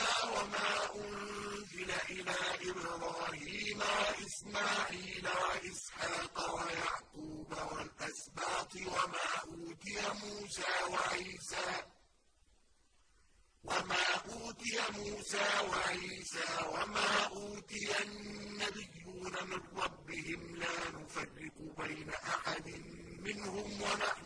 أوحينا وما أنزل إلى إبراهيم وإسماعيل وإسحاق ويعقوب والأسباط وما أوتي موسى وعيسى وما أوتي موسى وعيسى وما أوتي النبيون من ربهم لا نفرق بين أحد منهم ونحن